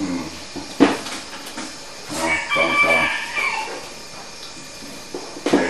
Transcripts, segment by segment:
อืมสองสองไม่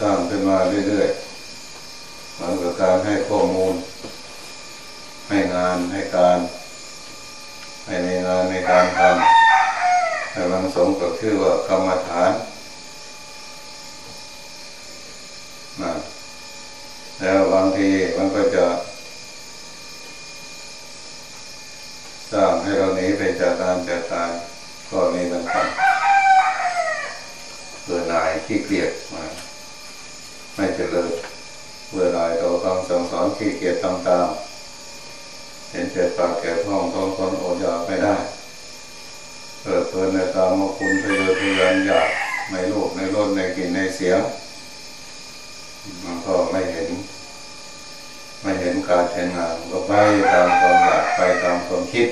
สร้างขึ้นมาเรื่อยๆเหมือนกับการให้ข้อมูล ให้งานให้การให้ในงานในการทำให้มันสมกับชื่อว่ากรรมฐานนะแล้วบางทีมันก็จะสร้างให้เราหนีไปจากการจากการก็มีเหมือนกันเบื่อหนายขี้เกียจมา ไม่เจริญเบื่อหน่ายต่อคำสั่งสอนขี้เกียจตามๆเห็นเจ็บปากแก่ท้องท้องคนอดอยากไม่ได้เกิดเพลินในตามมาคุณทะเยอทะยานอยากในโลกในรถในกลิ่นในเสียงมันก็ไม่เห็น ไม่เห็นการเห็นงานก็ไปตามความอยากไปตามความคิด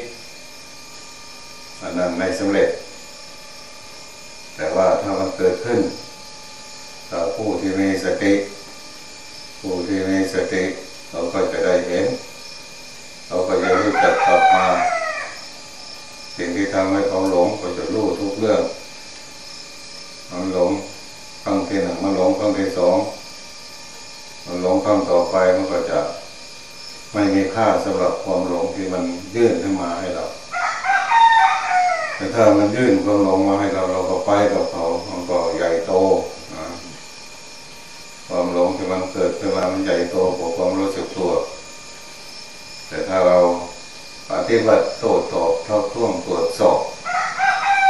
อันนั้นไม่สำเร็จ แต่ว่าถ้ามันเกิดขึ้น ผู้ที่มีสติ ผู้ที่มีสติ เราก็จะได้เห็น เราก็จะรู้จักกลับมาสิ่งที่ทำให้เขาหลงก็จะรู้ทุกเรื่องมันหลงครั้งที่หนึ่งมันหลงครั้งที่สองมันหลงครั้งต่อไปมันก็จะไม่มีค่าสำหรับความหลงที่มันยื่นขึ้นมาให้เรา แต่ถ้ามันยื่นความหลงมาให้เราเราก็ไปกับเขามันก็ใหญ่โตนะความหลงที่มันเกิด ขึ้นมามันใหญ่โตกว่าความรู้สึกตัว แต่ถ้าเราปฏิบัติโตตอบเท่าท่วงตรวจสอบ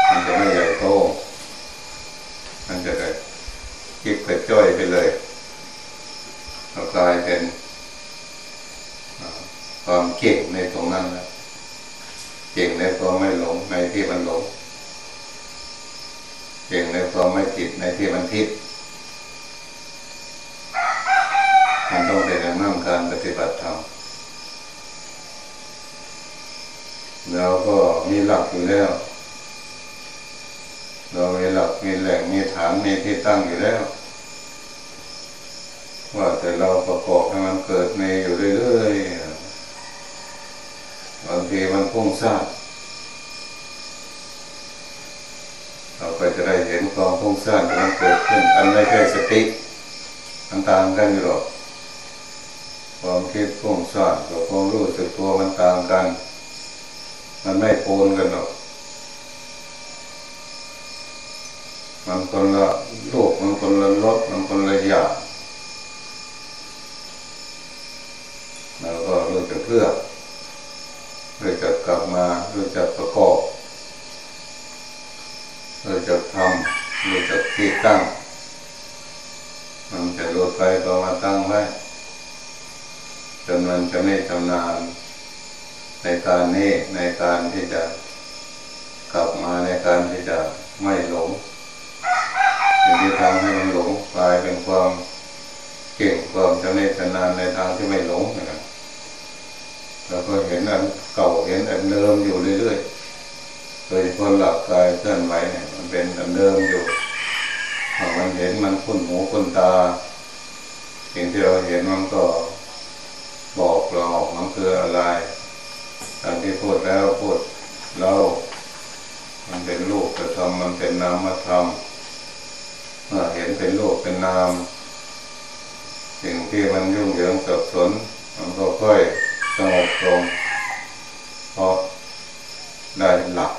มันจะไม่ใหญ่โต มันจะได้คิดกระจ้อยไปเลยเรากลายเป็นความเก่งในตรงนั้นแล้วเก่งในความไม่หลงในที่มันหลงเก่งในความไม่ผิดในที่มันผิดมันต้องเป็นอย่างนั่งการปฏิบัติธรรม เราก็มีหลักอยู่แล้ว เรามีหลักมีแหล่งมีฐานมีที่ตั้งอยู่แล้ว ว่าแต่เราประกอบให้มันเกิดมีอยู่เรื่อยๆบางทีมันพุ่งซ่านเราไปจะได้เห็นความพุ่งซ่านที่มันเกิดขึ้นอันไม่ใช่สติมันต่างกันอยู่หรอกความคิดพุ่งซ่านกับความรู้สึกตัวมันต่างกัน มันไม่โปนกันหรอกมันคนละโลกมันคนละรสมันคนละอย่างเราก็รู้จักเลือกรู้จักกลับมารู้จักประกอบรู้รู้จักทำรู้จักที่ตั้ง มันจะหลุดไปก็มาตั้งไว้จนมันจะไม่ชำนาญ ในการนี้ในการที่จะกลับมาในการที่จะไม่หลงสิ่งที่ทำให้มันหลงกลายเป็นความเก่งความจะไม่ชำนาญในทางที่ไม่หลงนะครับเราก็เห็นอันเก่าเห็นอันเดิมอยู่เรื่อยๆโดยคนหลับกายเคลื่อนไหวเนี่ยมันเป็นอันเดิมอยู่มันเห็นมันคุ้นหูคุ้นตาสิ่งที่เราเห็นมันก็บอกเรามันคืออะไร ตามที่พูดแล้วพูดเรา มันเป็นรูปธรรมมันเป็นนามธรรมเมื่อเห็นเป็นรูปเป็นนาม สิ่งที่มันยุ่งเหยิงสับสนมันก็ค่อยสงบลงเพราะได้หลัก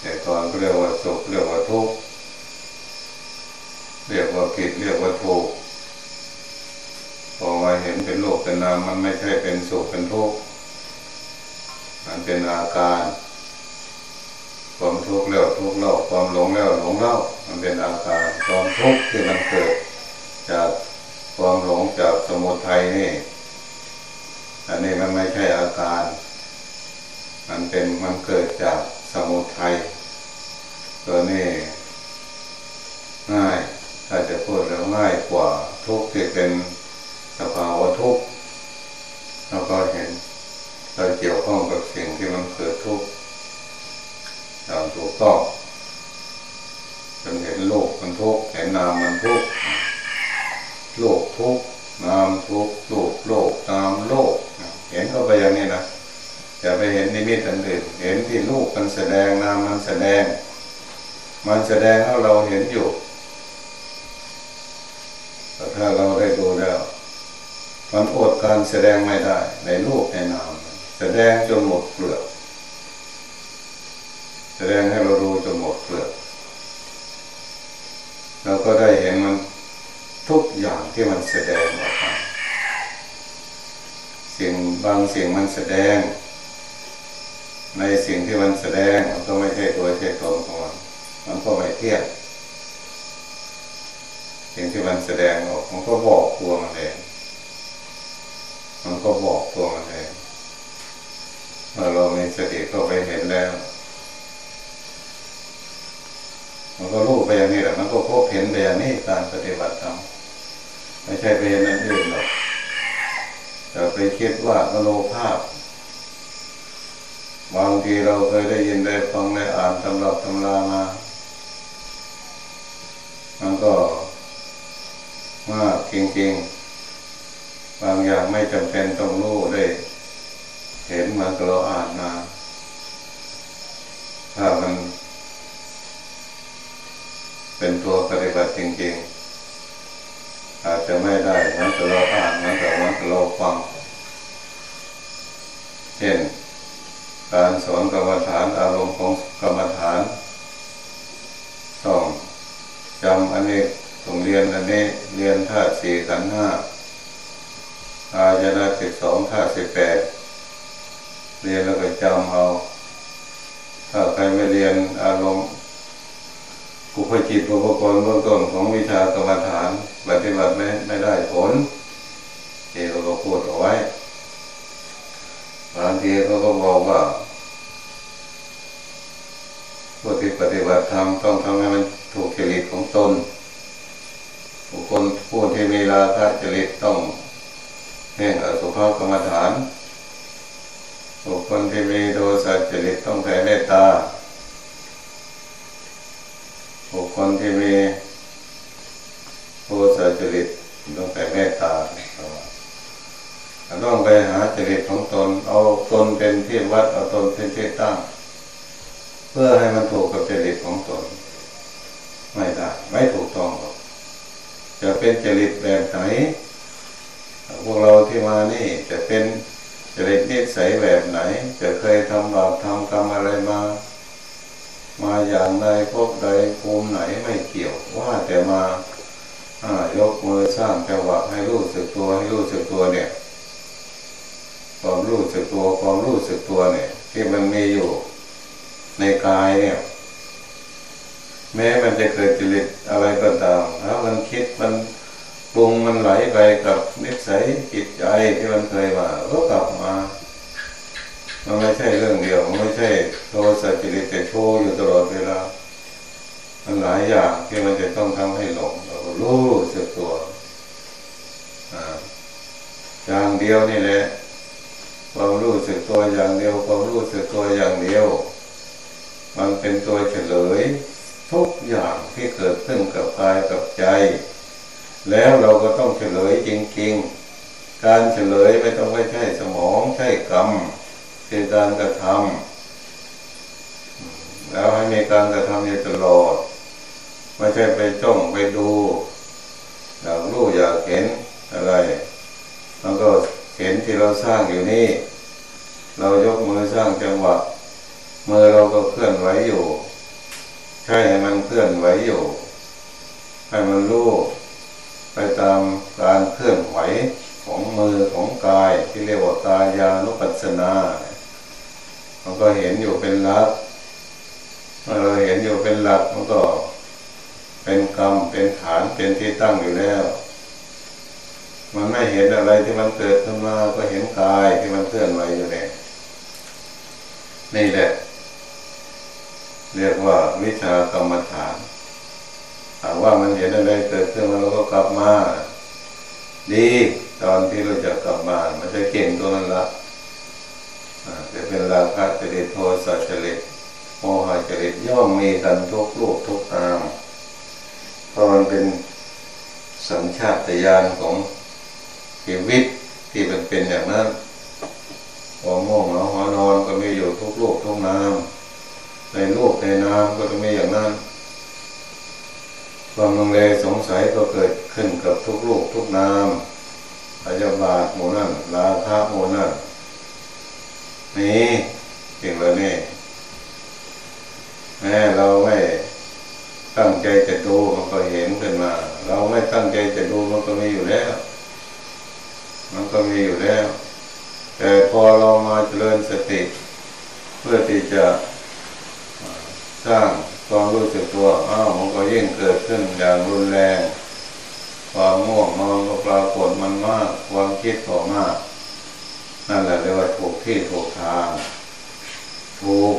แต่ก่อนเรียกว่าสุขเรียกว่าทุกข์เรียกว่าผิดเรียกว่าถูกพอมาเห็นเป็นโลกเป็นนามมันไม่ใช่เป็นสุขเป็นทุกข์ มันเป็นอาการ ความทุกข์แล้วทุกข์เล่าความหลงแล้วหลงเล่ามันเป็นอาการ ความทุกข์ที่มันเกิด จากความหลงจากสมุทัยนี่ อันนี้มันไม่ใช่อาการ มันเป็นมันเกิดจากสมุทัยตัวนี้ง่ายถ้าจะพูดแล้วง่ายกว่าทุกข์ที่เป็นสภาวะทุกข์เราก็เห็น เราเกี่ยวข้องกับสิ่งที่มันเกิดทุกข์อย่างถูกต้องจนเห็นโลกมันทุกข์เห็นนามมันทุกข์โลกทุกข์นามทุกข์โลกโลกนามโลกเห็นเข้าไปอย่างนี้นะอย่าไปเห็นนิมิตอันอื่นเห็นที่ลูกมันแสดงนามมันแสดง มันแสดงให้เราเห็นอยู่แต่ถ้าเราได้ดูแล้วมันอดการแสดงไม่ได้ในรูปในนาม แสดงจนหมดเปลือก แสดงให้เราดูจนหมดเปลือกเราก็ได้เห็นมันทุกอย่างที่มันแสดงออกมาสิ่งบางสิ่งมันแสดง ในสิ่งที่มันแสดงมันก็ไม่ใช่ตัวใช่ตนของมันมันก็ไม่เที่ยงสิ่งที่มันแสดงออกมันก็บอกตัวมันเองมันก็บอกตัวมันเอง เมื่อเรามีสติเข้าไปเห็นแล้ว มันก็รู้ไปอย่างนี้แหละมันก็พบเห็นไปอย่างนี้การปฏิบัติธรรมไม่ใช่ไปเห็นนั่นอื่นหรอกแต่ไปคิดว่ามโนภาพ บางทีเราเคยได้ยินได้ฟังได้อ่านตำรับตำรามามันก็มากจริงๆ บางอย่างไม่จำเป็นต้องรู้ได้ เห็นมันก็เราอ่านมาถ้ามัน เป็นตัวปฏิบัติจริงๆ อาจจะไม่ได้มือนกับเราอ่านมือนกับเหมือนกับเราฟัง เช่น การสอนกรรมฐานอารมณ์ของกรรมฐานต้องจำอันนี้ต้องเรียนอันนี้เรียนธาตุสี่ขันห้าอายนะสิบสองธาตุสิบแปด เรียนแล้วก็จำเอา ถ้าใครไม่เรียนอารมณ์กุพจิตอุปกรณ์เบื้องต้นของวิชากรรมฐานปฏิบัติไม่ไม่ได้ผลที่เราก็พูดเอาไว้บางทีเขาก็บอกว่าผู้ที่ปฏิบัติธรรมต้องทำให้มันถูกจริตของตนบุคคลผู้ที่มีราคะจริตต้องเพ่งอสุภกรรมฐาน บุคคลที่มีโทสะจริตต้องแผ่เมตตาบุคคลที่มีโทสะจริตต้องแผ่เมตตาต้องไปหาจริตของตน เอาตนเป็นที่วัดเอาตนเป็นที่ตั้ง เพื่อให้มันถูกกับจริตของตน ไม่ได้ไม่ถูกต้องหรอกจะเป็นจริตแบบไหนพวกเราที่มานี่จะเป็น จริตนิสัยแบบไหน จะเคยทำบาปทำกรรมอะไรมา มาอย่างใดพบใดภูมิไหนไม่เกี่ยวว่าแต่มายกมือสร้างจังหวะให้รู้สึกตัวให้รู้สึกตัวเนี่ยความรู้สึกตัวความรู้สึกตัวเนี่ย ที่มันมีอยู่ในกายเนี่ย แม้มันจะเกิดจริตอะไรก็ตามถ้ามันคิดมัน ปรุงมันไหลไปกับนิสัยจิตใจที่มันเคยมาก็กลับมามันไม่ใช่เรื่องเดียวมันไม่ใช่โทสะจริตแต่โชว์อยู่ตลอดเวลามันหลายอย่างที่มันจะต้องทำให้หลงเราก็รู้สึกตัวอย่างเดียวนี่แหละความรู้สึกตัวอย่างเดียวความรู้สึกตัวอย่างเดียว มันเป็นตัวเฉลยทุกอย่างที่เกิดขึ้นกับกายกับใจ แล้วเราก็ต้องเฉลยจริงๆ การเฉลยไม่ต้องไม่ใช่สมองใช่กรรมคือการกระทำแล้วให้มีการกระทำอยู่ตลอด ไม่ใช่ไปจ้องไปดู อยากรู้อยากเห็นอะไรมันก็เห็นที่เราสร้างอยู่นี่ เรายกมือสร้างจังหวะมือเราก็เคลื่อนไหวอยู่ ใช่ให้มันเคลื่อนไหวอยู่ ให้มันรู้ ไปตามการเคลื่อนไหวของมือของกายที่เรียกว่ากายานุปัสสนามันก็เห็นอยู่เป็นหลักเมื่อเราเห็นอยู่เป็นหลักมันก็เป็นกรรมเป็นฐานเป็นที่ตั้งอยู่แล้ว มันไม่เห็นอะไรที่มันเกิดขึ้นมาก็เห็นกายที่มันเคลื่อนไหวอยู่เนี่ยนี่แหละ เรียกว่าวิชากรรมฐาน ว่ามันเห็นอะไรเกิดขึ้นมาเราก็กลับมา ดีตอนที่เราจะกลับมา มันจะเก่งตัวนั้นละจะเป็นราคะจริตโทสะจริตโมหะจริตย่อมมีกันทุกลูกทุกนามเพราะมันเป็นสัญชาตญาณของชีวิตที่มันเป็นอย่างนั้นหัวม่วงหัวหัวนอนก็มีอยู่ทุกลูกทุกน้ำในลูกในน้ำก็จะมีอย่างนั้น ความลังเลสงสัยก็เกิดขึ้นกับทุกลูกทุกน้ำพยาบาทหมูนั่นราคาหมูนั่นนี่จริงเลยนี่แม้เราไม่ตั้งใจจะดูมันก็เห็นขึ้นมา เราไม่ตั้งใจจะดูมันก็มีอยู่แล้ว มันก็มีอยู่แล้ว แต่พอเรามาเจริญสติ เพื่อที่จะสร้าง ความรู้สึกตัวอ้าวมันก็ยิ่งเกิดขึ้นอย่างรุนแรง ความง่วงนอนก็ปรากฏมันมาก ความคิดก็มาก นั่นแหละเรียกว่าถูกที่ถูกทางถูก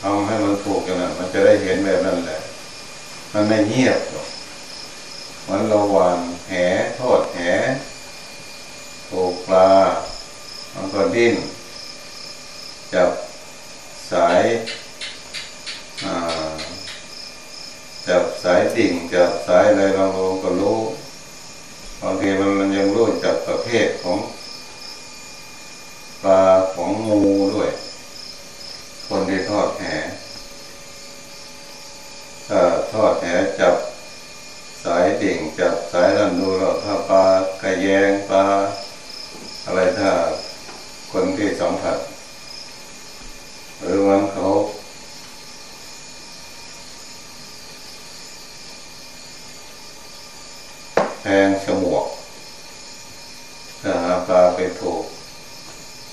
ทำให้มันถูกกันนะมันจะได้เห็นแบบนั้นแหละ มันไม่เงียบหรอกมันระวางแหทอดแหโกปลา มันก็ดิ้นจับสาย จับสายดิ่งจับสายอะไรเราก็รู้บางทีมันมันยังรู้จับประเภทของปลาของงูด้วย คนที่ทอดแหทอดแหจับสายดิ่งจับสายนั่นดูแล้วถ้าปลากระแยงปลาอะไรถ้าคนที่สัมผัสหรือมันเขา แทงสมวกถ้าหาปลาไปถูก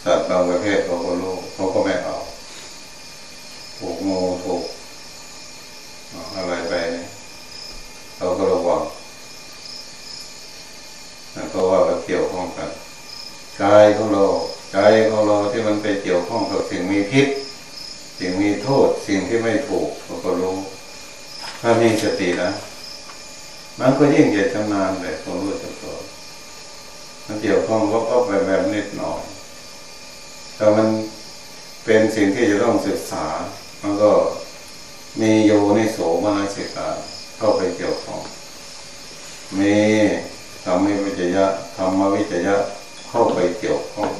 สัตว์บางประเภทเขาก็รู้เขาก็ไม่เอาถูกงูถูกอะไรไปเราก็ระวังเพราะว่าเราเกี่ยวข้องกันกายของเราใจของเราที่มันไปเกี่ยวข้องกับสิ่งมีพิษสิ่งมีโทษ สิ่งที่ไม่ถูกเราก็รู้ ถ้ามีสตินะ มันก็ยิ่งจะชำนาญแบบความรู้สึกตัวมันเกี่ยวข้องก็ก็แบบแบบนิดหน่อย แต่มันเป็นสิ่งที่จะต้องศึกษา มันก็มีโยนิโสมนสิกาเข้าไปเกี่ยวข้อง มีธรรมวิจยะธรรมวิจยะเข้าไปเกี่ยวข้อง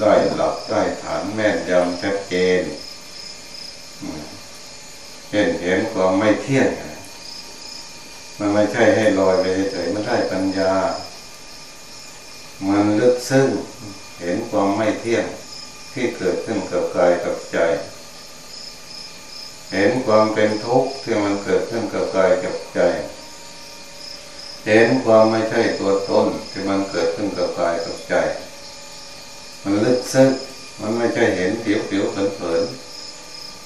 ได้หลักได้ฐานแม่นยำชัดเจนเห็นเห็นความไม่เที่ยง มันไม่ใช่ให้ลอยไปเฉยมันได้ปัญญา มันลึกซึ้งเห็นความไม่เที่ยงที่เกิดขึ้นกับกายกับใจ เห็นความเป็นทุกข์ที่มันเกิดขึ้นกับกายกับใจ เห็นความไม่ใช่ตัวตนที่มันเกิดขึ้นกับกายกับใจ มันลึกซึ้งมันไม่ใช่เห็นผิวผิวเผินเผิน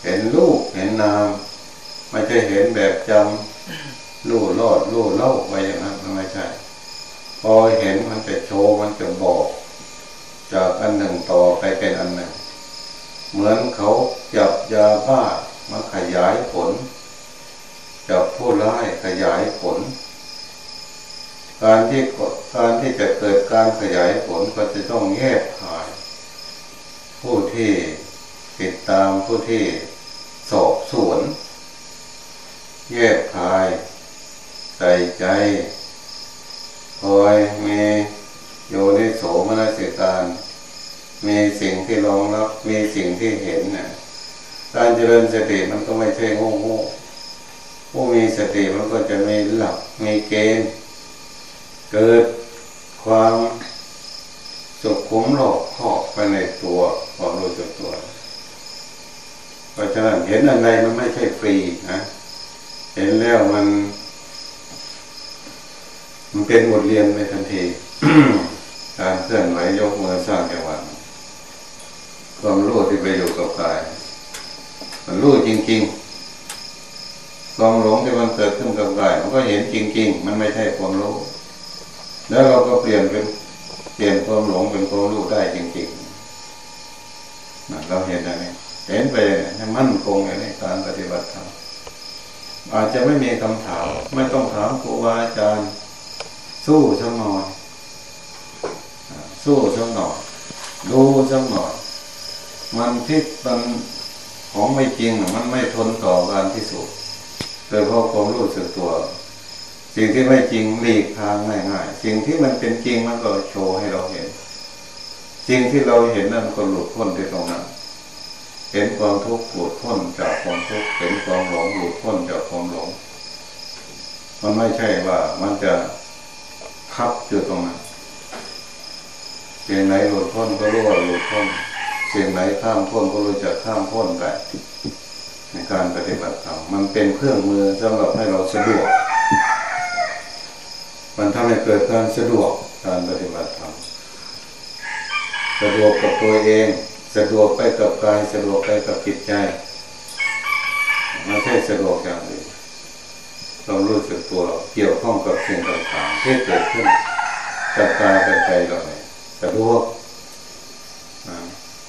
เห็นรูปเห็นนาม ไม่ใช่เห็นแบบจำ ลู่รอดลู่เล่าไปอย่างนั้นไม่ใช่ พอเห็นมันจะโชว์มันจะบอก จากอันหนึ่งต่อไปเป็นอันหนึ่ง เหมือนเขาจับยาบ้ามันขยายผลจับผู้ร้ายขยายผล การที่การที่จะเกิดการขยายผลก็จะต้องแยกขาย ผู้ที่ติดตามผู้ที่สอบสวน แยกขาย ใส่ใจคอยมีโยนิโสมนสิการ มีสิ่งที่รองรับ มีสิ่งที่เห็นนะการเจริญสติมันก็ไม่ใช่โง่โง่ผู้มีสติมันก็จะมีหลัก มีเกณฑ์ เกิดความสุขุมหลอกขอบไปในตัวความรู้จักตัวเพราะฉะนั้นเห็นอะไรมันไม่ใช่ฟรีนะ เห็นแล้วมัน มันเป็นบทเรียนในทันทีการเคลื่อนไหวยกมือสร้างจังหวะความรู้ที่ไปอยู่กับกาย มันรู้จริงๆความหลงที่มันเกิดขึ้นกับกายมันก็เห็นจริง ๆ มันไม่ใช่ความรู้ แล้วเราก็เปลี่ยนเป็นเปลี่ยนความหลงเป็นความรู้ได้จริงๆเราเห็นอะไรเห็นไปให้มั่นคงในการปฏิบัติธรรมอาจจะไม่มีคำถาม ไม่ต้องถามครูบาอาจารย์ สู้สักหน่อยสู้สักหน่อยดูสักหน่อยมันที่มันของไม่จริงมันไม่ทนต่อการที่สุดโดยเพราะความรู้สึกตัว สิ่งที่ไม่จริงหลีกทางง่ายๆสิ่งที่มันเป็นจริงมันก็โชว์ให้เราเห็น สิ่งที่เราเห็นนั่นก็หลุดพ้นที่ตรงนั้นเห็นความทุกข์หลุดพ้นจากความทุกข์เห็นความหลงหลุดพ้นจากความหลง มันไม่ใช่ว่ามันจะ ทับอยู่ตรงนั้นสิ่งไหนหลุดพ้นก็รู้ว่าหลุดพ้นเสิ่งไหนข้ามพ้นก็รู้จักข้ามพ้นไปในการปฏิบัติธรรมมันเป็นเครื่องมือสำหรับให้เราสะดวก มันทำให้เกิดการสะดวกการปฏิบัติธรรมสะดวกกับตัวเอง สะดวกไปกับกายสะดวกไปกับจิตใจไม่ใช่สะดวกอย่างอื่น เรารู้สึกตัวเกี่ยวข้องกับสิ่งต่างๆที่เกิดขึ้นกับกายกับใจเราสะดวก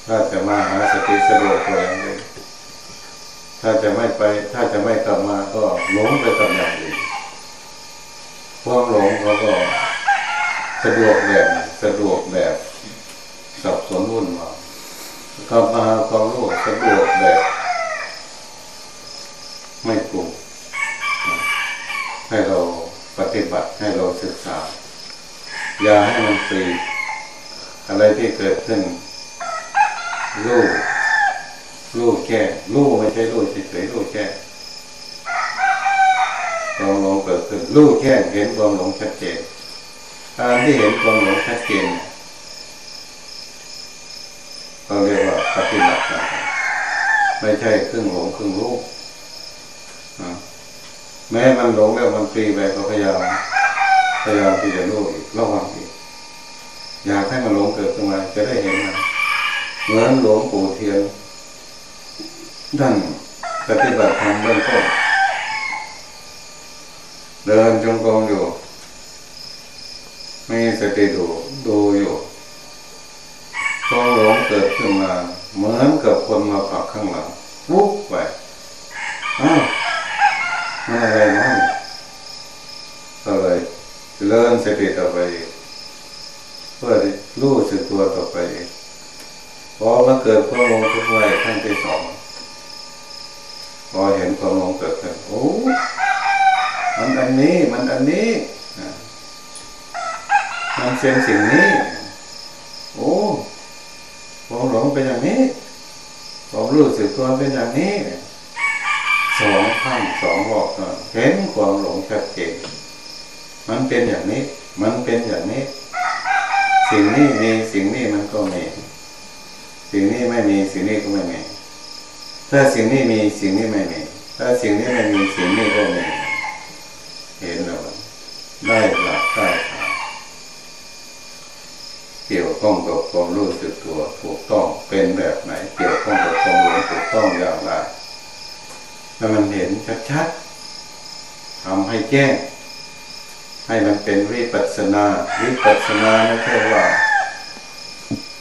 ถ้าจะมาหาสติสะดวกตัวเองถ้าจะไม่ไป ถ้าจะไม่กลับมาก็หลงไปกับอย่างอื่นความหลงเขาก็สะดวกแบบสะดวกแบบสับสนวุ่นวายกลับมาความรู้สะดวกแบบ ไม่กลุ่มให้เราป ฏิบัติให้เราศึกษา อย่าให้มันฟรีอะไรที่เกิดขึ้นรู้รู้แก่รู้ไม่ใช่รู้เฉยๆรู้แก่ความหลงเกิดขึ้นรู้แค่เห็นความหลงชัดเจนการที่เห็นความหลงชัดเจนเราเรียกว่าปฏิบัติไม่ใช่ครึ่งหลงครึ่งรู้ แม้มันหลงแล้วมันฟรีไปก็พยายามพยายามที่จะรู้อีกระวังอีกอยากให้มันหลงเกิดขึ้นมาจะได้เห็นมันเหมือนหลวงปู่เทียนท่านปฏิบัติธรรมเบื้องต้นเดินจงกรมอยู่มีสติดูดูอยู่พอหลงเกิดขึ้นมา เหมือนกับคนมาผักข้างหลังวุบไปอ้าว มันอะไรนั่นก็เลยเลื่อนสติต่อไปเพื่อรู้สึกตัวต่อไปพอมันเกิดความหลงทุกไว้ขั้นที่สองพอเห็นความหลงเกิดขึ้นโอ้มันอันนี้มันอันนี้มันเป็นสิ่งนี้ โอ้ความหลงเป็นอย่างนี้ความรู้สึกตัวเป็นอย่างนี้ สองข้างสองบอกเห็นความหลงชัดเจนมันเป็นอย่างนี้ มันเป็นอย่างนี้ สิ่งนี้มีสิ่งนี้มันก็มี สิ่งนี้ไม่มีสิ่งนี้ก็ไม่มี ถ้าสิ่งนี้มีสิ่งนี้ไม่มี ถ้าสิ่งนี้ไม่มีสิ่งนี้ก็ไม่มีเห็นแล้วได้หลักได้เกี่ยวข้องกับความรู้สึกตัวถูกต้องเป็นแบบไหน เกี่ยวข้องกับความหลงถูกต้องอย่างไร ให้มันเห็นชัดๆทำให้แจ้งให้มันเป็นวิปัสนา วิปัสนาไม่ใช่ว่า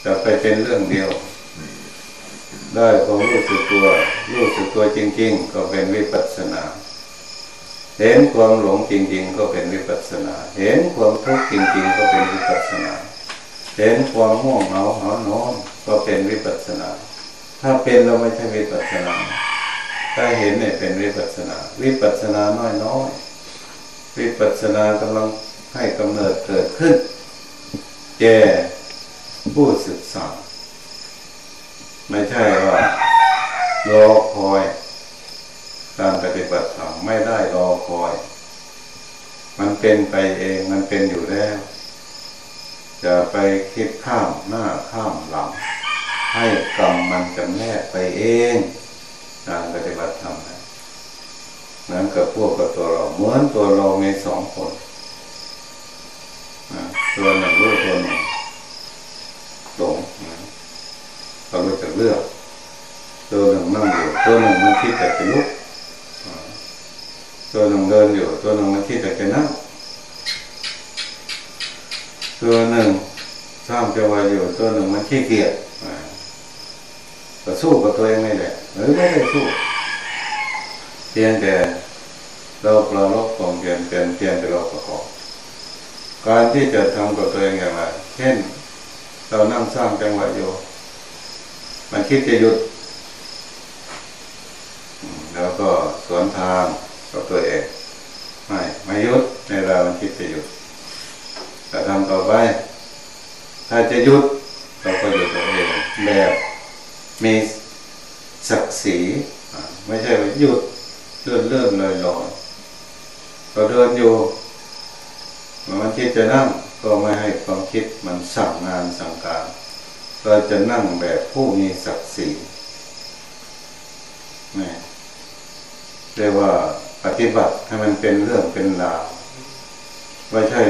จะไปเป็นเรื่องเดียว ได้ความรู้สึกตัว รู้สึกตัวจริง ๆ ก็เป็นวิปัสนา เห็นความหลงจริง ๆ ก็เป็นวิปัสนา เห็นความทุกข์จริง ๆ ก็เป็นวิปัสนา เห็นความง่วงเหงาหอนอนก็เป็นวิปัสนา ถ้าเป็นเราไม่ใช่วิปัสนา ถ้าเห็นเนี่ยเป็นวิปัสนา วิปัสนาน้อยๆวิปัสนากำลังให้กำเนิดเกิดขึ้นแก่ผู้ศึกษา ไม่ใช่ว่ารอคอย การปฏิบัติธรรมไม่ได้รอคอย มันเป็นไปเองมันเป็นอยู่แล้วจะไปคิดข้ามหน้าข้ามหลัง ให้กรรมมันจำแนกไปเอง การปฏิบัติธรรมนะเหมือนกับพวกกับตัวเราเหมือนตัวเรามีสองคนตัวหนึ่งรู้ตัวหนึ่งหลงเรารู้จักเลือกตัวหนึ่งนั่งอยู่ตัวหนึ่งมันคิดแต่จะลุกตัวหนึ่งเดินอยู่ตัวหนึ่งมันคิดแต่จะนั่งตัวหนึ่งสร้างจะวายอยู่ตัวหนึ่งมันขี้เกียจ ก็สู้กับตัวเองไม่ได้หรือไม่ได้สู้เพียงแต่เราประลบความเปลี่ยนเปลี่ยนเปลี่ยนแต่เราประกอบการที่จะทำกับตัวเองอย่างไรเช่น เรานั่งสร้างจังหวะอยู่มันคิดจะหยุด แล้วก็สวนทางกับตัวเองไม่ไม่หยุดในเรามันคิดจะหยุดแต่ทำต่อไป ถ้าจะหยุดเราก็หยุดตัวเองแบบ มีศักดิ์ศรีไม่ใช่ว่าหยุดเลื่อนเลื่อนลอยลอยเราเดินอยู่มันคิดจะนั่งก็ไม่ให้ความคิดมันสั่งงานสั่งการเราจะนั่งแบบผู้มีศักดิ์ศรีนี่เรียกว่าปฏิบัติให้มันเป็นเรื่องเป็นราวไม่ใช่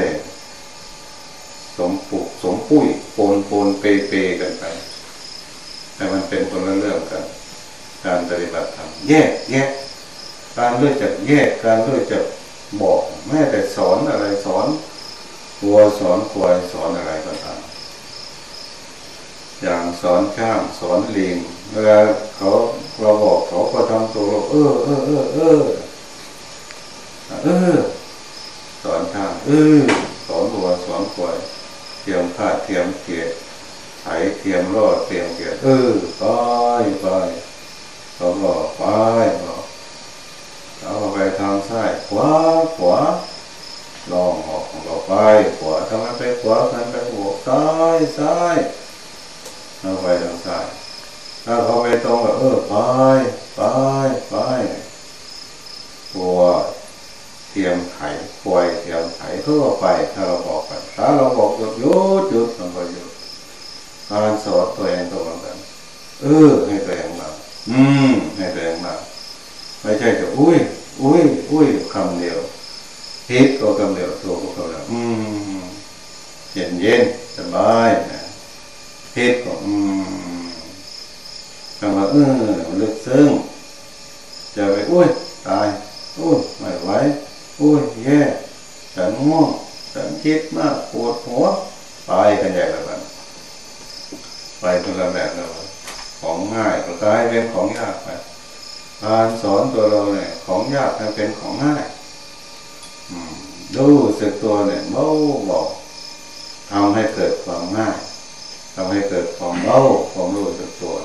สมปุกสมปุ้ยโปนโปนเปเปกันไป แต่มันเป็นคนละเรื่องกัน การปฏิบัติธรรมแยกแยกการรู้จักแยกการรู้จักบอกแม้แต่สอนอะไรสอนวัวสอนควายสอนอะไรก็ตามอย่างสอนข้ามสอนลิงเวลาเขาเราบอกเขาก็ทำตัวเออเออเออเออเออสอนข้ามเออสอนวัวสอนควายเทียมผ้าเทียมเกียร เทียมรอดเทียมเกียรเออไปไปเขาบอกไปบอกเราไปทางซ้ายขวาขวาลองออกของเราไปขวาทำไมไปขวาทำไมไปหัวซ้ายซ้ายเราไปทางซ้ายถ้าเขาไปตรงก็เออไปไปไปหัวเทียมไข่ป่วยเทียมไข่ทั่วไป ถ้าเราบอกไปถ้าเราบอกหยุดหยุดหยุดมันก็หยุด การสอนตัวเองตัวเหมือนกัน เออ ให้ตัวเองมา อืม ให้ตัวเองมา ไม่ใช่จะอุ้ย อุ้ย อุ้ยคำเดียวพิษก็คำเดียวตัวก็คำเดียวอืม เย็นเย็นสบายนะพิษก็อืมคำว่าเออลึกซึ้งจะไปอุ้ยตายอุ้ยไม่ไหวอุ้ยแย่ฉันง่วงฉันคิดมากปวดหัวไปกันใหญ่แล้วกัน ไปคนละแบบแล้วของง่ายก็กลายเป็นของยากไปการสอนตัวเราเนี่ยของยากให้เป็นของง่ายดูสึกตัวเนี่ยเบาบอกทำให้เกิดความง่ายทำให้เกิดความเบาความรู้สึกตัว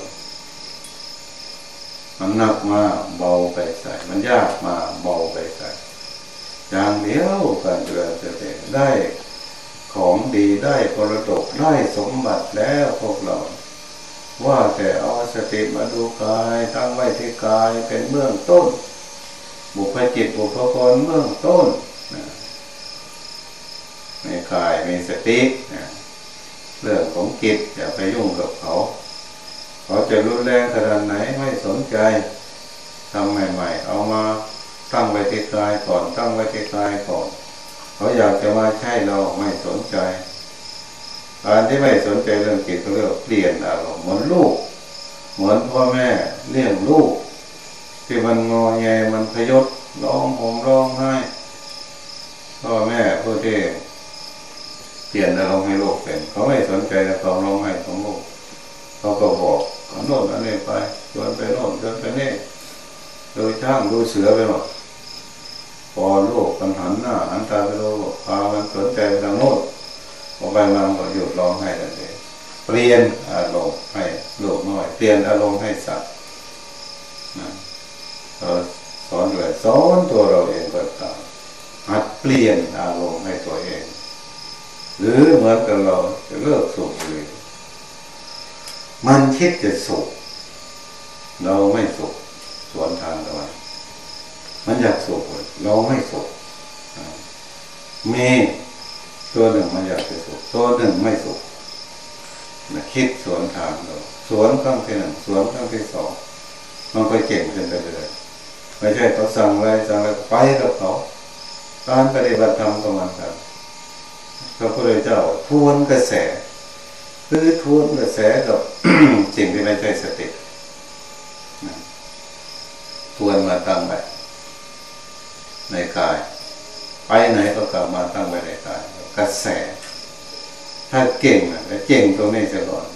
มันหนักมาเบาไปใส่ มันยากมาเบาไปใส่อย่างเดียวการเจริญสติได้ ของดีได้ปรดกได้สมบัติแล้วพวกเรา ว่าแต่เอาสติมาดูกายตั้งไว้ที่กายเป็นเบื้องต้น บุพจิตบุพกรเบื้องต้นในกายมีสติเรื่องของจิตอย่าไปยุ่งกับเขา เขาจะรุนแรงขนาดไหนไม่สนใจทำใหม่ ๆ เอามาตั้งไว้ที่กายก่อนตั้งไว้ที่กายก่อน เขาอยากจะมาใช่เราไม่สนใจการที่ไม่สนใจเรื่องจิตก็เรียกเปลี่ยนอารมณ์เหมือนลูก เหมือนพ่อแม่เลี้ยงลูก ที่มันงอแงมันพยศร้องห่มร้องไห้พ่อแม่ผู้ที่เปลี่ยนอารมณ์ให้โลกเป็น เขาไม่สนใจในความร้องไห้ของโลกเขาก็บอกอันโน้นอันนี้ไปชวนไปโน่นชวนไปนี่ดูช่างดูเสือไปหมด พอโลกมันหันหน้าหันตาไปโลกพามันสนใจไปทางโน้นออกไปมาก็หยุดร้องไห้ทันทีเปลี่ยนอารมณ์ให้โลกน้อย เปลี่ยนอารมณ์ให้สัตว์นะเราสอนเลยสอนตัวเราเองก็ตามหัดเปลี่ยนอารมณ์ให้ตัวเอง หรือเหมือนกับเราจะเลิกสูบบุหรี่มันคิดจะสุขเราไม่สุขสวนทางกัน มันอยากสุขเราไม่สุขมีตัวหนึ่งมันอยากจะสุขตัวหนึ่งไม่สุขนะคิดสวนทางเราสวนครั้งที่หนึ่งสวนครั้งที่สองมันไปเก่งขึ้นไปเลยไม่ใช่เขาสั่งอะไรสั่งอะไรไปกับเขาการปฏิบัติธรรมก็มันกันพระพุทธเจ้าทวนกระแส คือทวนกระแสกับสิ่งที่ไม่ใช่สติทวนมาตั้งไว้ ในกาย ไปไหนก็กลับมาตั้งไว้ในกายกระแส ถ้าเก่งนะเก่งตรงนี้จะก่อน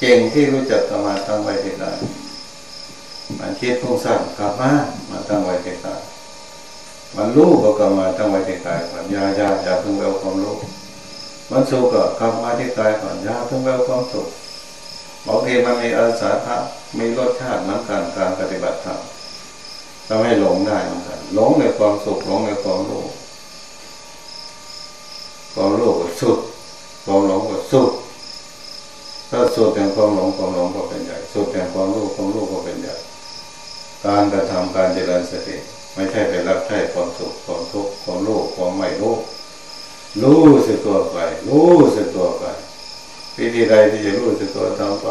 เก่งที่รู้จักกลับมาตั้งไว้ที่กายมันคิดพุ่งสั้นกลับมามาตั้งไว้ที่กายมันรู้ก็กลับมาตั้งไว้ที่กายมันยาญาอย่าเพิ่งเอาความรู้มันสุขก็กลับมาที่กายก่อนยาเพิ่งเอาความสุขบางทีมันมีอาสาทะมีรสชาติเหมือนกันการปฏิบัติธรรม ทำให้หลงได้เหมือนกันหลงในความสุขหลงในความรู้ความรู้ก็สุดความหลงก็สุดถ้าสุดแห่งความหลงความหลงก็เป็นใหญ่สุดแห่งความรู้ความรู้ก็เป็นใหญ่การกระทำการเจริญสติไม่ใช่ไปรับใช้ความสุขความทุกข์ความรู้ความไม่รู้รู้สึกตัวไปรู้สึกตัวไปวิธีใดที่จะรู้สึกตัวทำไป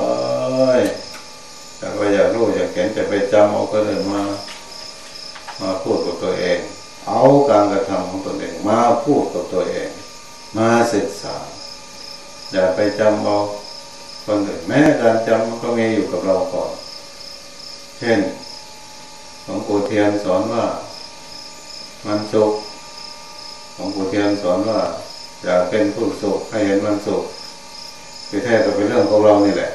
แต่ว่าอยากรู้อยากเห็นจะไปจำเอาก็เลยมา มาพูดกับตัวเอง เอาการกระทำของตนเองมาพูดกับตัวเอง มาศึกษา อย่าไปจำเอาคนอื่นแม้การจำมันก็มีอยู่กับเราก่อน เช่นหลวงปู่เทียนสอนว่า มันสุขหลวงปู่เทียนสอนว่าอย่าเป็นผู้สุขให้เห็นมันสุขคือแท้ก็เป็นเรื่องของเรานี่แหละ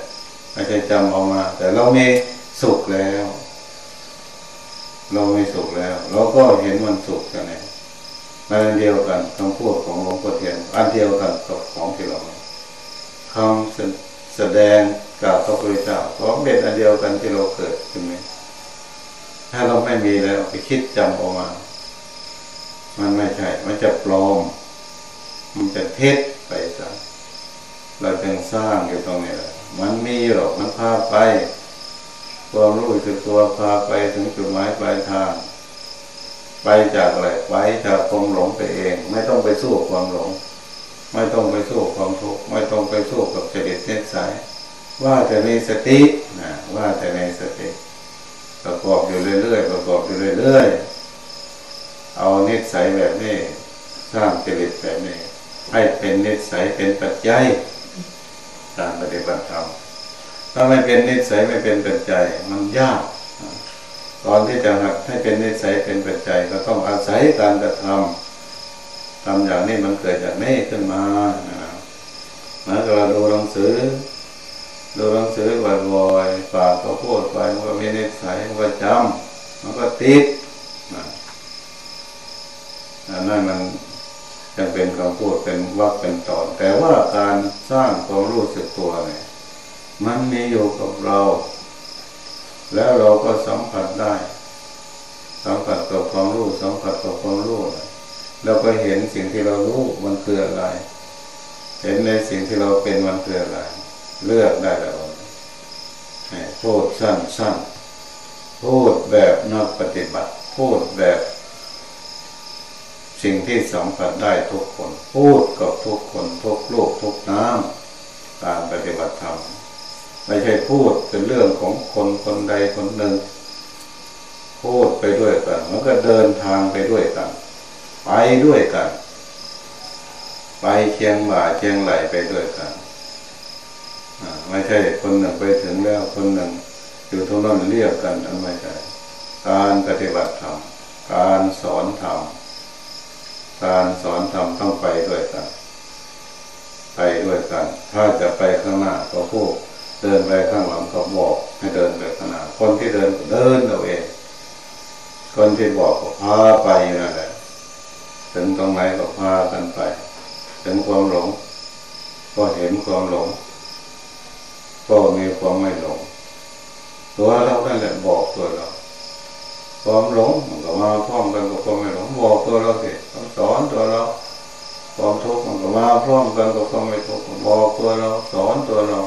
ไม่ใช่จำเอามา แต่เรามีสุขแล้ว เราไม่สุขแล้ว เราก็เห็นมันสุขกันเองอันเดียวกันคำพูดของหลวงพ่อเทียนอันเดียวกันกับของที่เราคำแสดงกับพระพุทธเจ้าของเป็นอันเดียวกันที่เราเกิดขึ้นไหมถ้าเราไม่มีแล้วไปคิดจำออกมา มันไม่ใช่ มันจะปลอม มันจะเท็จไปซะเราจึงสร้างอยู่ตรงนี้แหละมันมีหรอกมันพาไป ความรู้สึกตัวพาไปถึงจุดหมายปลายทาง ไปจากอะไรไปจากความหลงไปเอง ไม่ต้องไปสู้ความหลง ไม่ต้องไปสู้ความทุกข์ไม่ต้องไปสู้กับจริตเส้นสายว่าแต่ในสตินะว่าแต่ในสติประกอบอยู่เรื่อยๆประกอบอยู่เรื่อยๆเอานิสัยแบบนี้สร้างจริตแบบนี้ให้เป็นนิสัยเป็นปัจจัยการปฏิบัติธรรม ถ้าไม่เป็นนิสัยไม่เป็นปัจจัยมันยาก ตอนที่จะหัดให้เป็นนิสัยเป็นปัจจัยก็ต้องอาศัยการกระทำทำอย่างนี้มันเกิดจากนี้ขึ้นมานะนะเราดูหนังสือ ดูหนังสือบ่อยๆฝากก็พูดไปมันก็มีนิสัยมันก็จำมันก็ติดนะนั่นมันจะเป็นคำพูดเป็นวักเป็นตอน แต่ว่าการสร้างความรู้สึกตัวเนี่ย มันมีอยู่กับเรา แล้วเราก็สัมผัสได้สัมผัสกับความรู้สัมผัสกับความรู้เราก็เห็นสิ่งที่เรารู้มันคืออะไร เห็นในสิ่งที่เราเป็นมันคืออะไร เลือกได้แล้วพูดสั้นสั้นพูดแบบนักปฏิบัติพูดแบบ สิ่งที่สัมผัสได้ทุกคน พูดกับทุกคนทุกโลกทุกน้ำการปฏิบัติธรรม ไม่ใช่พูดเป็นเรื่องของคนคนใดคนหนึ่ง พูดไปด้วยกันมันก็เดินทางไปด้วยกัน ไปด้วยกัน ไปเชียงบ่าเชียงไหลไปด้วยกันไม่ใช่คนหนึ่งไปถึงแล้วคนหนึ่งอยู่ตรงนั้นเรียกกันอันไม่ใช่การปฏิบัติธรรมการสอนธรรมการสอนธรรมต้องไปด้วยกัน ไปด้วยกัน ถ้าจะไปข้างหน้าก็พูด เดินไปข้างหลังก็บอกให้เดินไปข้างหน้าคนที่เดินก็เดินเอาเอง คนที่บอกก็พาไปนั่นแหละถึงตรงไหนก็พากันไป ถึงความหลง ก็เห็นความหลง ก็มีความไม่หลง ตัวเรานั่นแหละบอกตัวเรา ความหลงมันก็มาพร้อมกันกับความไม่หลงบอกตัวเราสิสอนตัวเราความทุกข์มันก็มาพร้อมกันกับความไม่ทุกข์บอกตัวเราสอนตัวเรา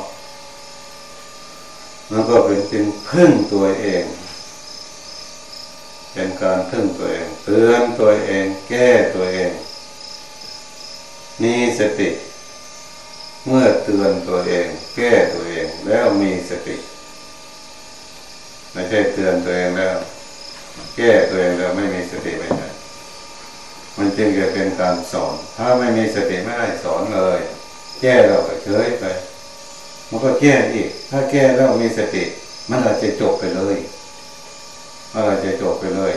มันก็เป็นสิ่งพึ่งตัวเอง เป็นการพึ่งตัวเอง เตือนตัวเอง แก้ตัวเอง มีสติ เมื่อเตือนตัวเอง แก้ตัวเอง แล้วมีสติไม่ใช่เตือนตัวเองแล้ว แก้ตัวเองแล้วไม่มีสติไม่ใช่มันจึงจะเป็นการสอน ถ้าไม่มีสติไม่ได้สอนเลย แก้เราก็เฉยไป มันก็แก้อีก ถ้าแก้แล้วมีสติ มันอาจจะจบไปเลยมันอาจจะจบไปเลย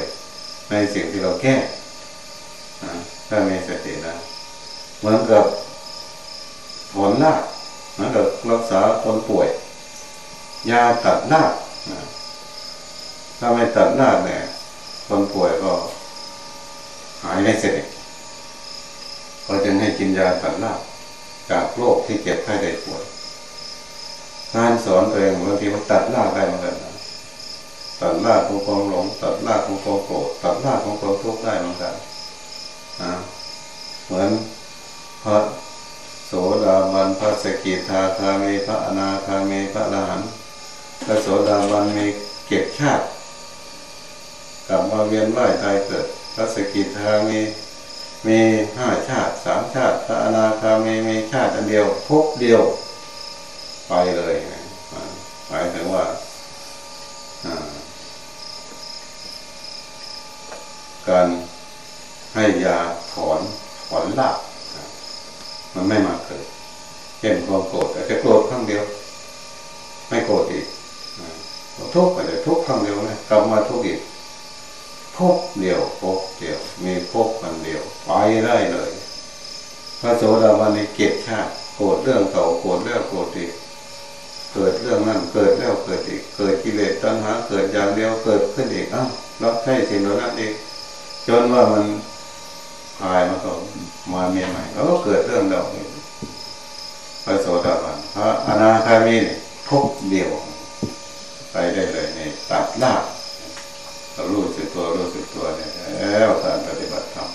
ในสิ่งที่เราแก้ถ้ามีสตินะเหมือนกับถอนรากเหมือนกับรักษาคนป่วย ยาตัดรากถ้าไม่ตัดรากเนี่ยคนป่วยก็หายไม่เสร็จก็จึงให้กินยาตัดรากจากโรคที่เจ็บไข้ได้ป่วย การสอนตัวเองบางทีมันตัดรากได้เหมือนกันตัดรากของความหลง ตัดรากของความโกรธตัดรากของความทุกข์ได้เหมือนกันนะเหมือนพระโสดาบันพระสกิทาคามีพระอนาคามีพระอรหันต์พระโสดาบันมีเก็บชาติกลับมาเวียนว่ายตายเกิดพระสกิทามีมีห้าชาติสามชาติพระอนาคามีมีชาติอันเดียวพบเดียว ไปเลยหมายถึงว่าการให้ยาถอนถอนลากมันไม่มาเกิดเห็นความโกรธแต่จะโกรธครั้งเดียว ไม่โกรธอีกทุกข์อะไรทุกข์ครั้งเดียวนะกลับมาทุกข์อีกพบเดียวพบเดียว มีพบมันเดียวไปได้เลย พระโสดาบันในเก็บชาติโกรธเรื่องเก่าโกรธเรื่องโกรธอีก เกิดเรื่องนั้นเกิดแล้วเกิดอีก เกิดกิเลสตัณหาเกิดอย่างเดียวเกิดขึ้นอีกอ้าวรับใช้สิ่งเหล่านั้นอีกจนว่ามันตายมาก็มาเมียใหม่แล้วก็เกิดเรื่องเราอีกพระโสดาบันพระอนาคามีพบเดียว ไปได้เลยนี่ตัดลากรู้สึกตัวรู้สึกตัวเนี่ยแล้วการปฏิบัติธรรม